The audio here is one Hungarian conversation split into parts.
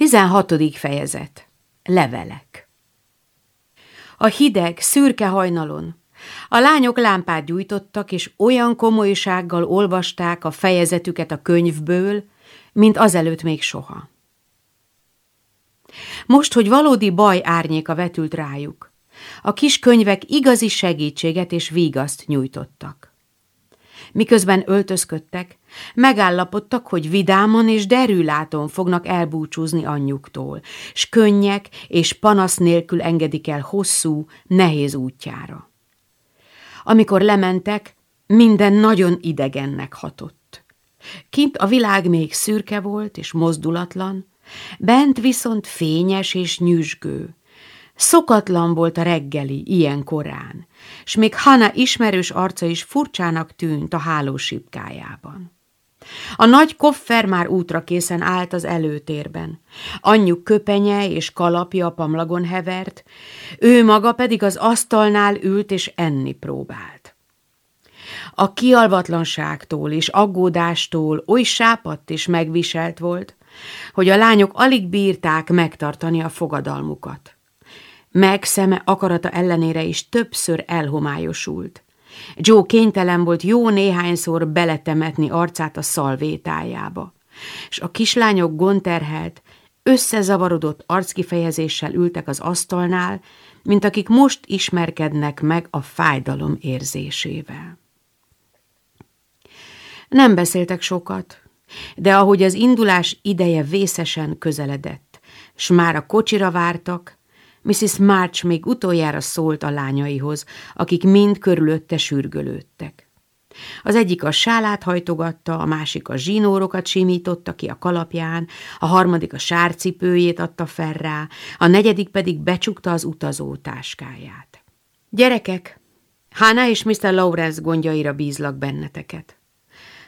16. fejezet. Levelek. A hideg, szürke hajnalon a lányok lámpát gyújtottak, és olyan komolysággal olvasták a fejezetüket a könyvből, mint azelőtt még soha. Most, hogy valódi baj árnyéka vetült rájuk, a kis könyvek igazi segítséget és vígaszt nyújtottak miközben öltözködtek, megállapodtak, hogy vidáman és derűláton fognak elbúcsúzni anyjuktól, s könnyek és panasz nélkül engedik el hosszú, nehéz útjára. Amikor lementek, minden nagyon idegennek hatott. Kint a világ még szürke volt és mozdulatlan, bent viszont fényes és nyüzsgő, Szokatlan volt a reggeli, ilyen korán, s még Hana ismerős arca is furcsának tűnt a hálósipkájában. A nagy koffer már útra készen állt az előtérben. Anyjuk köpenye és kalapja a pamlagon hevert, ő maga pedig az asztalnál ült és enni próbált. A kialvatlanságtól és aggódástól oly sápadt és megviselt volt, hogy a lányok alig bírták megtartani a fogadalmukat. Meg szeme akarata ellenére is többször elhomályosult. Joe kénytelen volt jó néhányszor beletemetni arcát a szalvétájába, és a kislányok gonterhelt, összezavarodott arckifejezéssel ültek az asztalnál, mint akik most ismerkednek meg a fájdalom érzésével. Nem beszéltek sokat, de ahogy az indulás ideje vészesen közeledett, s már a kocsira vártak, Mrs. March még utoljára szólt a lányaihoz, akik mind körülötte sürgölődtek. Az egyik a sálát hajtogatta, a másik a zsinórokat simította ki a kalapján, a harmadik a sárcipőjét adta fel rá, a negyedik pedig becsukta az utazó táskáját. Gyerekek, Hana és Mr. Lawrence gondjaira bízlak benneteket.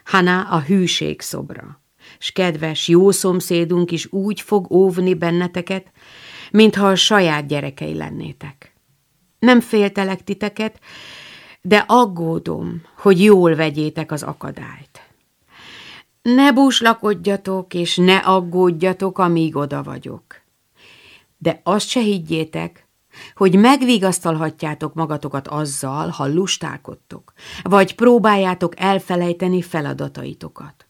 Hana a hűség szobra, s kedves, jó szomszédunk is úgy fog óvni benneteket, mintha a saját gyerekei lennétek. Nem féltelek titeket, de aggódom, hogy jól vegyétek az akadályt. Ne búslakodjatok, és ne aggódjatok, amíg oda vagyok. De azt se higgyétek, hogy megvigasztalhatjátok magatokat azzal, ha lustálkodtok, vagy próbáljátok elfelejteni feladataitokat.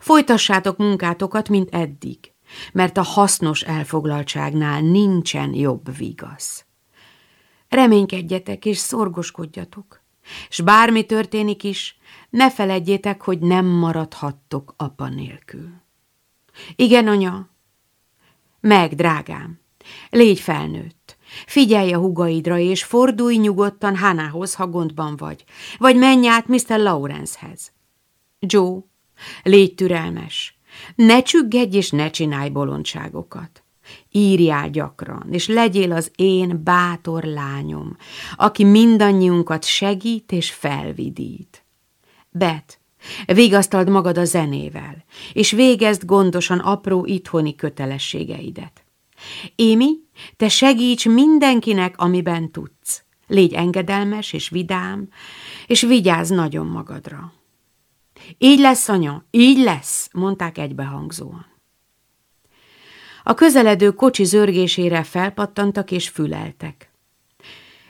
Folytassátok munkátokat, mint eddig, mert a hasznos elfoglaltságnál nincsen jobb vigasz. Reménykedjetek és szorgoskodjatok, s bármi történik is, ne feledjétek, hogy nem maradhattok apa nélkül. Igen, anya? Meg, drágám, légy felnőtt. Figyelj a hugaidra, és fordulj nyugodtan Hanához, ha gondban vagy, vagy menj át Mr. Lawrencehez. Joe, légy türelmes, ne csüggedj és ne csinálj bolondságokat. Írjál gyakran, és legyél az én bátor lányom, aki mindannyiunkat segít és felvidít. Bet, vigasztald magad a zenével, és végezd gondosan apró itthoni kötelességeidet. Émi, te segíts mindenkinek, amiben tudsz. Légy engedelmes és vidám, és vigyázz nagyon magadra. Így lesz, anya, így lesz, mondták egybehangzóan. A közeledő kocsi zörgésére felpattantak és füleltek.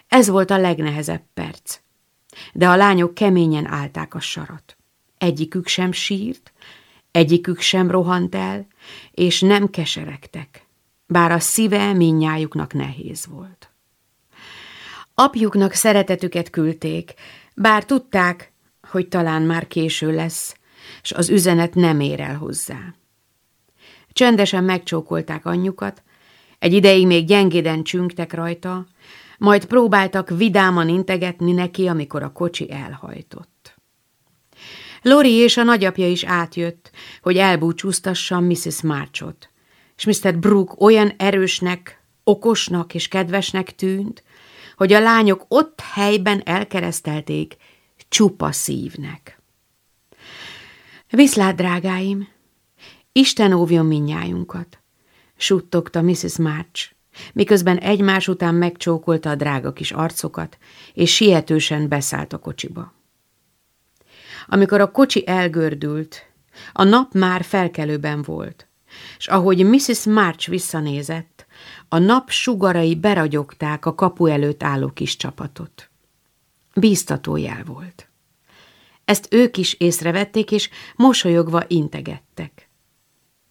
Ez volt a legnehezebb perc, de a lányok keményen állták a sarat. Egyikük sem sírt, egyikük sem rohant el, és nem keseregtek, bár a szíve minnyájuknak nehéz volt. Apjuknak szeretetüket küldték, bár tudták, hogy talán már késő lesz, és az üzenet nem ér el hozzá. Csendesen megcsókolták anyjukat, egy ideig még gyengéden csüngtek rajta, majd próbáltak vidáman integetni neki, amikor a kocsi elhajtott. Lori és a nagyapja is átjött, hogy elbúcsúztassa Mrs. Marchot, és Mr. Brooke olyan erősnek, okosnak és kedvesnek tűnt, hogy a lányok ott helyben elkeresztelték csupa szívnek. Viszlát, drágáim! Isten óvjon minnyájunkat! suttogta Mrs. March, miközben egymás után megcsókolta a drága kis arcokat, és sietősen beszállt a kocsiba. Amikor a kocsi elgördült, a nap már felkelőben volt, és ahogy Mrs. March visszanézett, a nap sugarai beragyogták a kapu előtt álló kis csapatot. Bíztató jel volt. Ezt ők is észrevették, és mosolyogva integettek.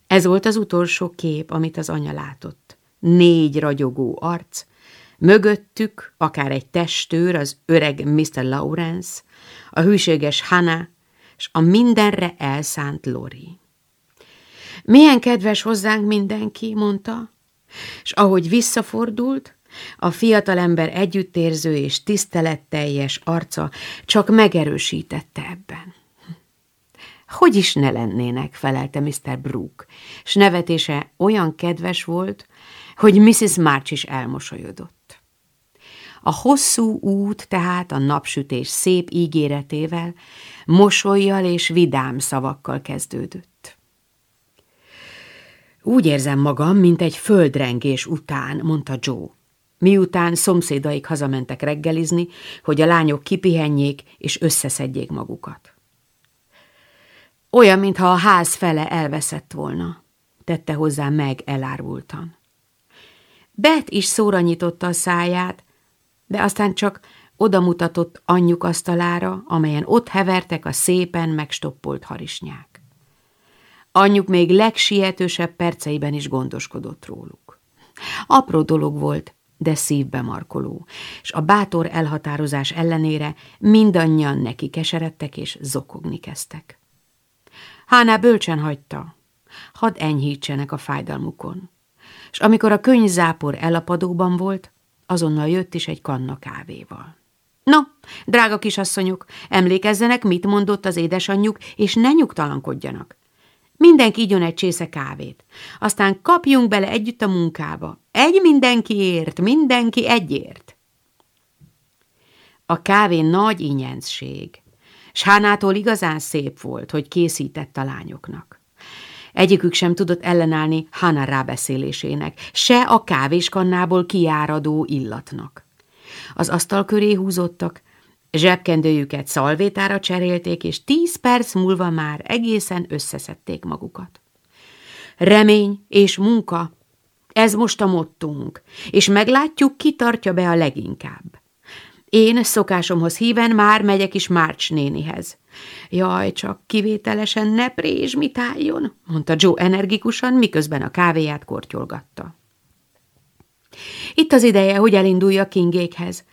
Ez volt az utolsó kép, amit az anya látott. Négy ragyogó arc, mögöttük akár egy testőr, az öreg Mr. Lawrence, a hűséges Hannah, és a mindenre elszánt Lori. Milyen kedves hozzánk mindenki, mondta, és ahogy visszafordult, a fiatalember együttérző és tiszteletteljes arca csak megerősítette ebben. Hogy is ne lennének, felelte Mr. Brooke, s nevetése olyan kedves volt, hogy Mrs. March is elmosolyodott. A hosszú út tehát a napsütés szép ígéretével, mosolyjal és vidám szavakkal kezdődött. Úgy érzem magam, mint egy földrengés után, mondta Joe. Miután szomszédaik hazamentek reggelizni, hogy a lányok kipihenjék és összeszedjék magukat. Olyan, mintha a ház fele elveszett volna, tette hozzá meg elárultan. Bet is szóra nyitotta a száját, de aztán csak odamutatott anyjuk asztalára, amelyen ott hevertek a szépen megstoppolt harisnyák. Anyjuk még legsietősebb perceiben is gondoskodott róluk. Apró dolog volt, de szívbe markoló, és a bátor elhatározás ellenére mindannyian neki keseredtek és zokogni kezdtek. Háná bölcsen hagyta, hadd enyhítsenek a fájdalmukon, és amikor a könyvzápor elapadóban volt, azonnal jött is egy kanna kávéval. No, drága kisasszonyok, emlékezzenek, mit mondott az édesanyjuk, és ne nyugtalankodjanak. Mindenki igyon egy csésze kávét. Aztán kapjunk bele együtt a munkába. Egy mindenkiért, mindenki egyért. A kávé nagy ingyenszség, s Hánától igazán szép volt, hogy készített a lányoknak. Egyikük sem tudott ellenállni Hana rábeszélésének, se a kávéskannából kiáradó illatnak. Az asztal köré húzottak, Zsebkendőjüket szalvétára cserélték, és tíz perc múlva már egészen összeszedték magukat. Remény és munka, ez most a mottunk, és meglátjuk, ki tartja be a leginkább. Én szokásomhoz híven már megyek is Márcs nénihez. Jaj, csak kivételesen ne mit álljon, mondta Joe energikusan, miközben a kávéját kortyolgatta. Itt az ideje, hogy elindulja Kingékhez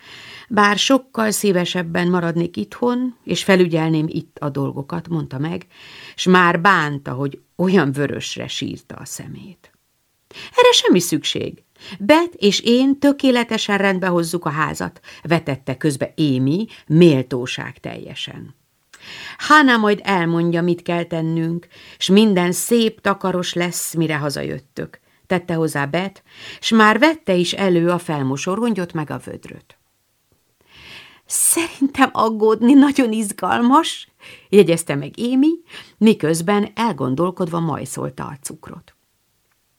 bár sokkal szívesebben maradnék itthon, és felügyelném itt a dolgokat, mondta meg, s már bánta, hogy olyan vörösre sírta a szemét. Erre semmi szükség. Bet és én tökéletesen rendbe hozzuk a házat, vetette közbe Émi, méltóság teljesen. Hána majd elmondja, mit kell tennünk, s minden szép takaros lesz, mire hazajöttök, tette hozzá Bet, s már vette is elő a felmosorongyot meg a vödröt. Szerintem aggódni nagyon izgalmas, jegyezte meg Émi, miközben elgondolkodva majszolta a cukrot.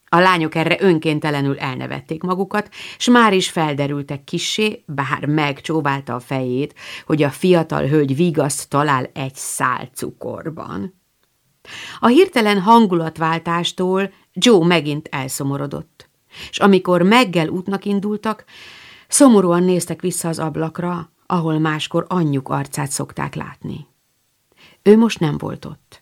A lányok erre önkéntelenül elnevették magukat, s már is felderültek kissé, bár megcsóválta a fejét, hogy a fiatal hölgy vigaszt talál egy szál cukorban. A hirtelen hangulatváltástól Joe megint elszomorodott, és amikor meggel útnak indultak, szomorúan néztek vissza az ablakra, ahol máskor anyjuk arcát szokták látni. Ő most nem volt ott.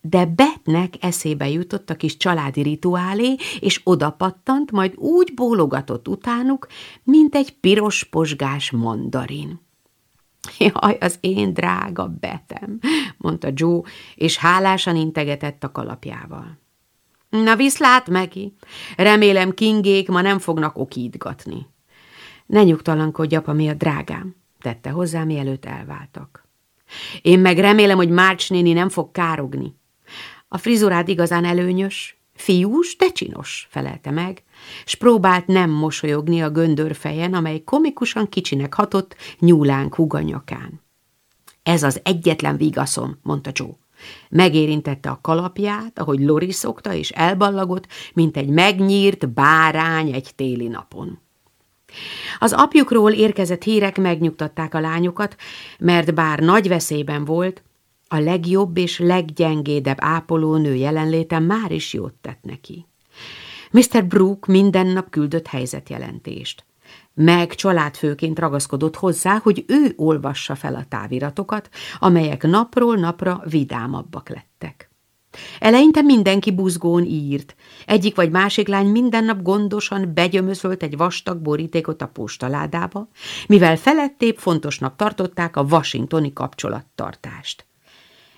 De Betnek eszébe jutott a kis családi rituálé, és odapattant, majd úgy bólogatott utánuk, mint egy piros posgás mandarin. Jaj, az én drága Betem, mondta Joe, és hálásan integetett a kalapjával. Na viszlát, Megi, remélem Kingék ma nem fognak okítgatni. Ne nyugtalankodj, apa, mi a drágám tette hozzá, mielőtt elváltak. Én meg remélem, hogy Márcs néni nem fog károgni. A frizurád igazán előnyös, fiús, de csinos, felelte meg, s próbált nem mosolyogni a göndörfejen, amely komikusan kicsinek hatott nyúlánk huganyakán. Ez az egyetlen vigaszom, mondta Joe. Megérintette a kalapját, ahogy Lori szokta, és elballagott, mint egy megnyírt bárány egy téli napon. Az apjukról érkezett hírek megnyugtatták a lányokat, mert bár nagy veszélyben volt, A legjobb és leggyengédebb ápolónő jelenléte már is jót tett neki. Mr. Brooke minden nap küldött helyzetjelentést. Meg családfőként ragaszkodott hozzá, hogy ő olvassa fel a táviratokat, amelyek napról napra vidámabbak lettek. Eleinte mindenki buzgón írt. Egyik vagy másik lány minden nap gondosan begyömözölt egy vastag borítékot a postaládába, mivel felettébb fontosnak tartották a washingtoni kapcsolattartást.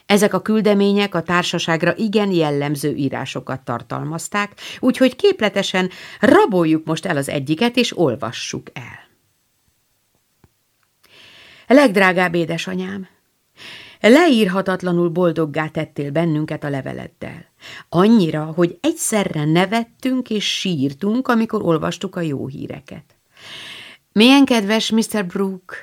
Ezek a küldemények a társaságra igen jellemző írásokat tartalmazták, úgyhogy képletesen raboljuk most el az egyiket, és olvassuk el. Legdrágább édesanyám, leírhatatlanul boldoggá tettél bennünket a leveleddel. Annyira, hogy egyszerre nevettünk és sírtunk, amikor olvastuk a jó híreket. Milyen kedves Mr. Brooke!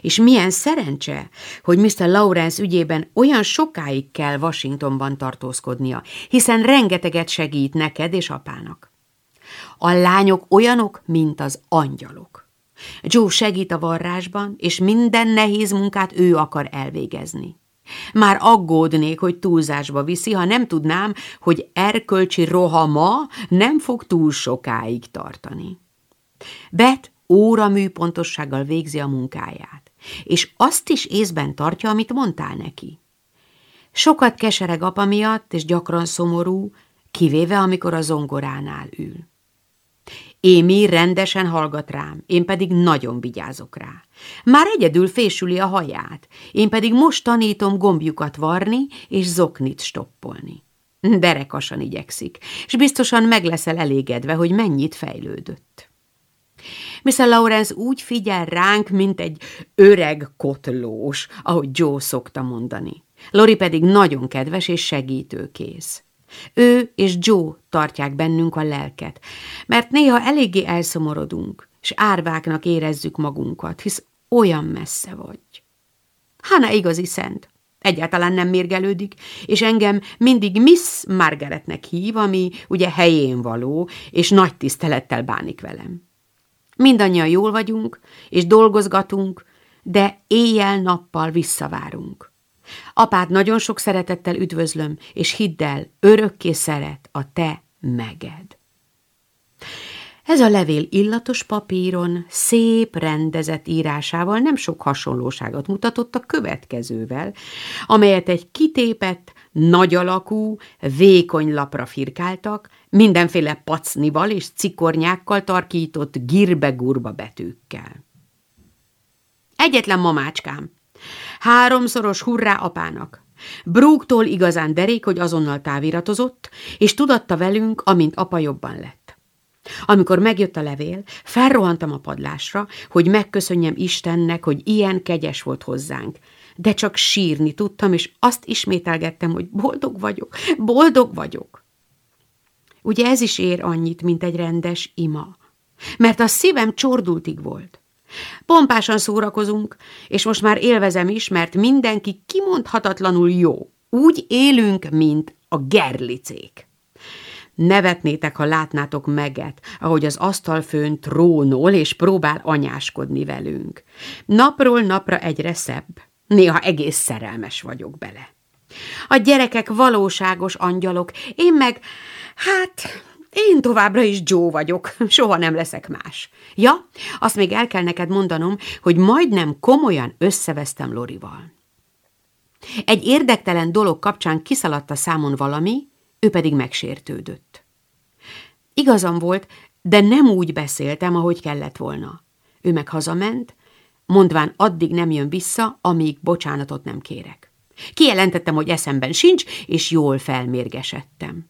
És milyen szerencse, hogy Mr. Lawrence ügyében olyan sokáig kell Washingtonban tartózkodnia, hiszen rengeteget segít neked és apának. A lányok olyanok, mint az angyalok. Joe segít a varrásban, és minden nehéz munkát ő akar elvégezni. Már aggódnék, hogy túlzásba viszi, ha nem tudnám, hogy erkölcsi rohama nem fog túl sokáig tartani. Bet óramű pontossággal végzi a munkáját, és azt is észben tartja, amit mondtál neki. Sokat kesereg apa miatt, és gyakran szomorú, kivéve amikor a zongoránál ül. Émi rendesen hallgat rám, én pedig nagyon vigyázok rá. Már egyedül fésüli a haját, én pedig most tanítom gombjukat varni és zoknit stoppolni. Derekasan igyekszik, és biztosan meg leszel elégedve, hogy mennyit fejlődött. Mr. Lawrence úgy figyel ránk, mint egy öreg kotlós, ahogy Joe szokta mondani. Lori pedig nagyon kedves és segítőkész. Ő és Joe tartják bennünk a lelket, mert néha eléggé elszomorodunk, és árváknak érezzük magunkat, hisz olyan messze vagy. Hana igazi szent. Egyáltalán nem mérgelődik, és engem mindig Miss Margaretnek hív, ami ugye helyén való, és nagy tisztelettel bánik velem. Mindannyian jól vagyunk, és dolgozgatunk, de éjjel-nappal visszavárunk. Apát nagyon sok szeretettel üdvözlöm, és hidd el, örökké szeret a te meged. Ez a levél illatos papíron, szép, rendezett írásával nem sok hasonlóságot mutatott a következővel, amelyet egy kitépett, nagy alakú, vékony lapra firkáltak, mindenféle pacnival és cikornyákkal tarkított girbe-gurba betűkkel. Egyetlen mamácskám. Háromszoros hurrá apának. Brúktól igazán derék, hogy azonnal táviratozott, és tudatta velünk, amint apa jobban lett. Amikor megjött a levél, felrohantam a padlásra, hogy megköszönjem Istennek, hogy ilyen kegyes volt hozzánk, de csak sírni tudtam, és azt ismételgettem, hogy boldog vagyok, boldog vagyok. Ugye ez is ér annyit, mint egy rendes ima, mert a szívem csordultig volt. Pompásan szórakozunk, és most már élvezem is, mert mindenki kimondhatatlanul jó. Úgy élünk, mint a gerlicék. Nevetnétek, ha látnátok meget, ahogy az asztalfőn trónol és próbál anyáskodni velünk. Napról napra egyre szebb. Néha egész szerelmes vagyok bele. A gyerekek valóságos angyalok, én meg, hát, én továbbra is Joe vagyok, soha nem leszek más. Ja, azt még el kell neked mondanom, hogy majdnem komolyan összevesztem Lorival. Egy érdektelen dolog kapcsán kiszaladt a számon valami, ő pedig megsértődött. Igazam volt, de nem úgy beszéltem, ahogy kellett volna. Ő meg hazament, mondván addig nem jön vissza, amíg bocsánatot nem kérek. Kijelentettem, hogy eszemben sincs, és jól felmérgesedtem.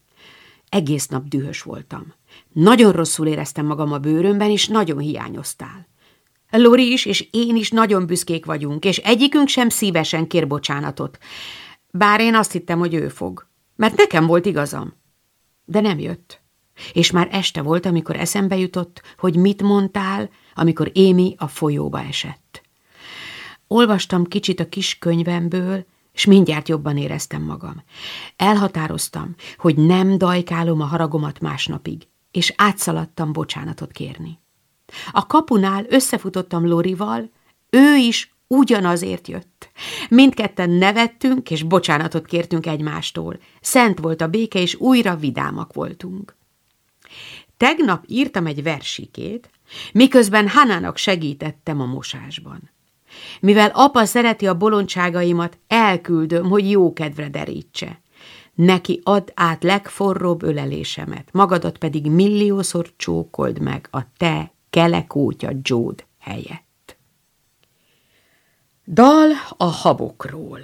Egész nap dühös voltam. Nagyon rosszul éreztem magam a bőrömben, és nagyon hiányoztál. Lori is, és én is nagyon büszkék vagyunk, és egyikünk sem szívesen kér bocsánatot. Bár én azt hittem, hogy ő fog. Mert nekem volt igazam. De nem jött. És már este volt, amikor eszembe jutott, hogy mit mondtál, amikor Émi a folyóba esett. Olvastam kicsit a kis könyvemből, és mindjárt jobban éreztem magam. Elhatároztam, hogy nem dajkálom a haragomat másnapig, és átszaladtam bocsánatot kérni. A kapunál összefutottam Lorival, ő is ugyanazért jött. Mindketten nevettünk, és bocsánatot kértünk egymástól. Szent volt a béke, és újra vidámak voltunk. Tegnap írtam egy versikét, miközben Hanának segítettem a mosásban. Mivel apa szereti a bolondságaimat, elküldöm, hogy jó kedvre derítse. Neki add át legforróbb ölelésemet, magadat pedig milliószor csókold meg a te kelekótya Jód helyett. Dal a habokról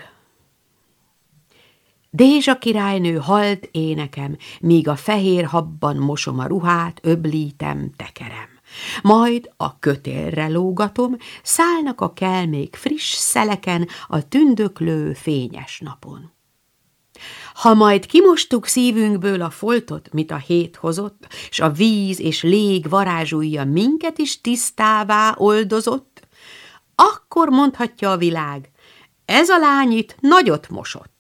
Dézsa királynő halt énekem, míg a fehér habban mosom a ruhát, öblítem, tekerem. Majd a kötélre lógatom, szállnak a kelmék friss szeleken a tündöklő fényes napon. Ha majd kimostuk szívünkből a foltot, mit a hét hozott, s a víz és lég varázsúja minket is tisztává oldozott, akkor mondhatja a világ, ez a lány itt nagyot mosott.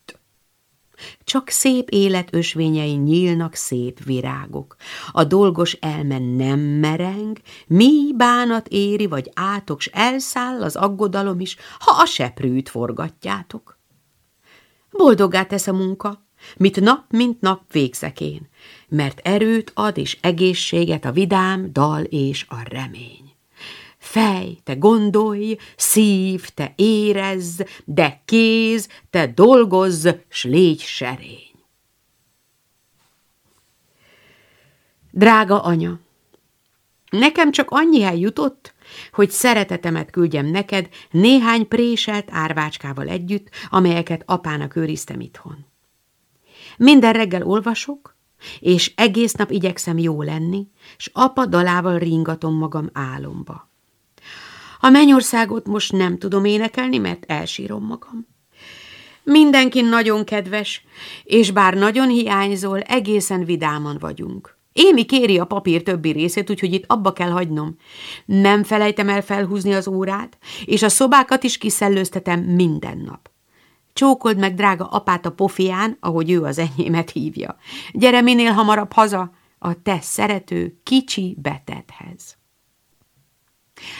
Csak szép élet ösvényei nyílnak szép virágok. A dolgos elmen nem mereng, mi bánat éri, vagy átok, s elszáll az aggodalom is, ha a seprűt forgatjátok. Boldogá tesz a munka, mit nap, mint nap végzek én, mert erőt ad és egészséget a vidám, dal és a remény. Fej, te gondolj, szív, te érezz, de kéz, te dolgozz, s légy serény. Drága anya, nekem csak annyi jutott, hogy szeretetemet küldjem neked néhány préselt árvácskával együtt, amelyeket apának őriztem itthon. Minden reggel olvasok, és egész nap igyekszem jó lenni, s apa dalával ringatom magam álomba. A mennyországot most nem tudom énekelni, mert elsírom magam. Mindenki nagyon kedves, és bár nagyon hiányzol, egészen vidáman vagyunk. Émi kéri a papír többi részét, úgyhogy itt abba kell hagynom. Nem felejtem el felhúzni az órát, és a szobákat is kiszellőztetem minden nap. Csókold meg drága apát a pofián, ahogy ő az enyémet hívja. Gyere minél hamarabb haza a te szerető kicsi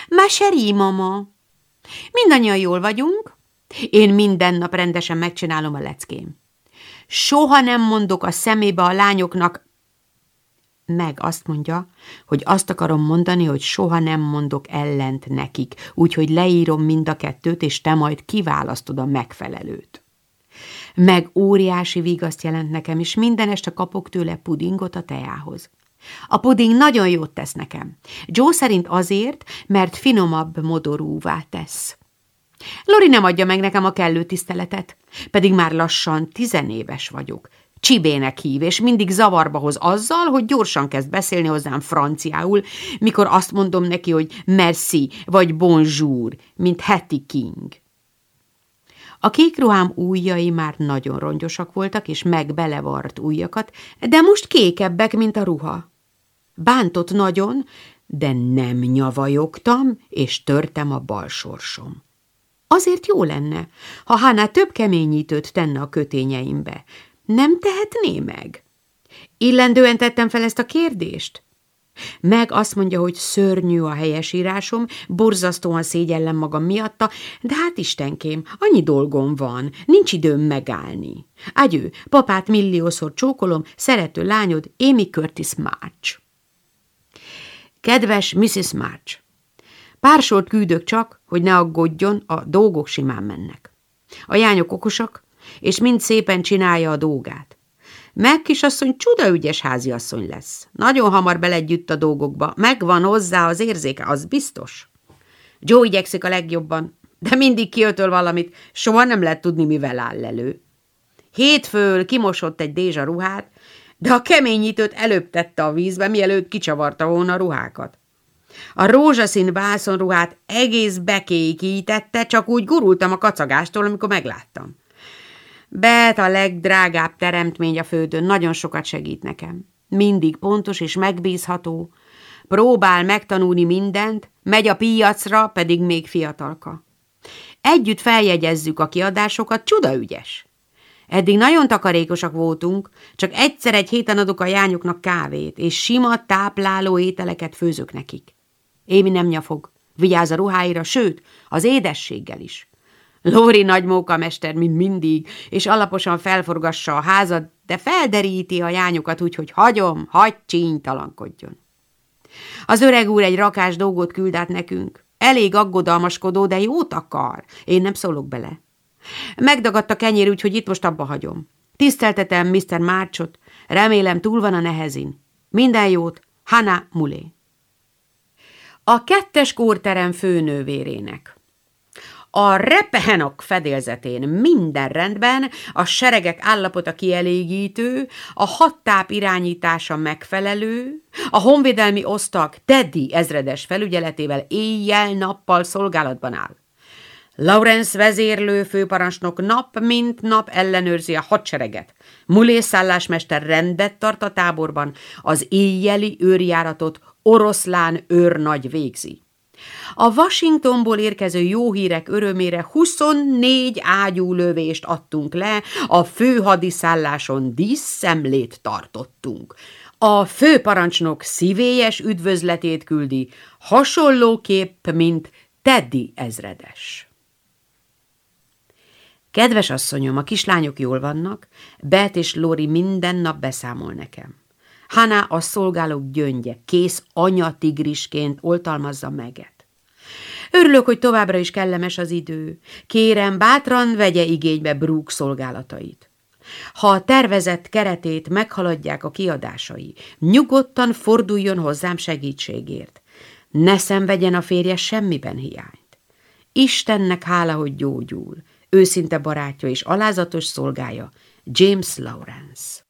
Maseri, mama. Mindannyian jól vagyunk. Én minden nap rendesen megcsinálom a leckém. Soha nem mondok a szemébe a lányoknak, meg azt mondja, hogy azt akarom mondani, hogy soha nem mondok ellent nekik, úgyhogy leírom mind a kettőt, és te majd kiválasztod a megfelelőt. Meg óriási vigaszt jelent nekem, és minden este kapok tőle pudingot a teához. A puding nagyon jót tesz nekem. Joe szerint azért, mert finomabb modorúvá tesz. Lori nem adja meg nekem a kellő tiszteletet, pedig már lassan tizenéves vagyok. Csibének hív, és mindig zavarba hoz azzal, hogy gyorsan kezd beszélni hozzám franciául, mikor azt mondom neki, hogy merci, vagy bonjour, mint Hattie King. A kék ruhám ujjai már nagyon rongyosak voltak, és megbelevart ujjakat, de most kékebbek, mint a ruha. Bántott nagyon, de nem nyavajogtam, és törtem a bal sorsom. Azért jó lenne, ha Hana több keményítőt tenne a kötényeimbe. Nem tehetné meg? Illendően tettem fel ezt a kérdést? Meg azt mondja, hogy szörnyű a helyesírásom, borzasztóan szégyellem magam miatta, de hát istenkém, annyi dolgom van, nincs időm megállni. Ágyő, papát milliószor csókolom, szerető lányod, Amy Curtis March. Kedves Mrs. March, pár sort küldök csak, hogy ne aggódjon, a dolgok simán mennek. A jányok okosak, és mind szépen csinálja a dolgát. Meg kisasszony csudaügyes háziasszony lesz. Nagyon hamar belegyütt a dolgokba. Megvan hozzá az érzéke, az biztos. Joe igyekszik a legjobban, de mindig kiötöl valamit, soha nem lehet tudni, mivel áll elő. Hétfől kimosott egy dézsa ruhát, de a keményítőt előbb tette a vízbe, mielőtt kicsavarta volna a ruhákat. A rózsaszín vászonruhát egész bekékítette, csak úgy gurultam a kacagástól, amikor megláttam. Bet a legdrágább teremtmény a földön, nagyon sokat segít nekem. Mindig pontos és megbízható, próbál megtanulni mindent, megy a piacra, pedig még fiatalka. Együtt feljegyezzük a kiadásokat, csudaügyes. Eddig nagyon takarékosak voltunk, csak egyszer egy héten adok a jányoknak kávét, és sima tápláló ételeket főzök nekik. Émi nem nyafog, Vigyázz a ruháira, sőt, az édességgel is. Lóri nagy mókamester, mint mindig, és alaposan felforgassa a házat, de felderíti a jányokat úgy, hogy hagyom, hagy csínytalankodjon. Az öreg úr egy rakás dolgot küld át nekünk. Elég aggodalmaskodó, de jót akar. Én nem szólok bele. Megdagadt a kenyér, úgyhogy itt most abba hagyom. Tiszteltetem Mr. Márcsot, remélem túl van a nehezin. Minden jót, Hana Mulé. A kettes kórterem főnővérének. A repehenok fedélzetén minden rendben, a seregek állapota kielégítő, a hattáp irányítása megfelelő, a honvédelmi osztag Teddy ezredes felügyeletével éjjel-nappal szolgálatban áll. Lawrence vezérlő főparancsnok nap mint nap ellenőrzi a hadsereget. Mulé szállásmester rendet tart a táborban, az éjjeli őrjáratot oroszlán őrnagy végzi. A Washingtonból érkező jó hírek örömére 24 ágyú lövést adtunk le, a főhadiszálláson díszszemlét tartottunk. A főparancsnok szívélyes üdvözletét küldi, hasonlóképp, mint Teddy ezredes. Kedves asszonyom, a kislányok jól vannak, Bet és Lori minden nap beszámol nekem. Hana a szolgálók gyöngye, kész anyatigrisként oltalmazza meget. Örülök, hogy továbbra is kellemes az idő. Kérem, bátran vegye igénybe Brooke szolgálatait. Ha a tervezett keretét meghaladják a kiadásai, nyugodtan forduljon hozzám segítségért. Ne szenvedjen a férje semmiben hiányt. Istennek hála, hogy gyógyul. Őszinte barátja és alázatos szolgája, James Lawrence.